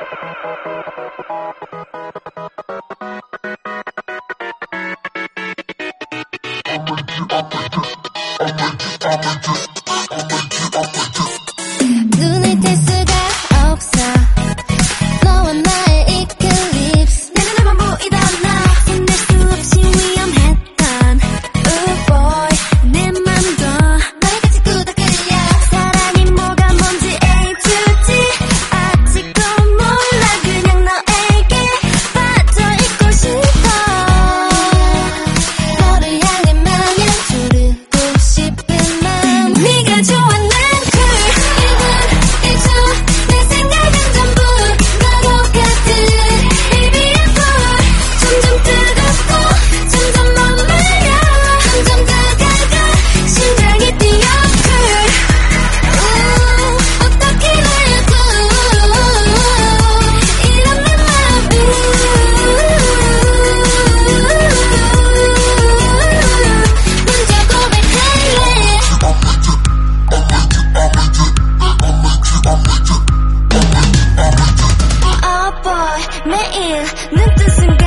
I'll make you, I'll make you, I'll make you, I'll make you, I'll make you. 매일 눈 뜨신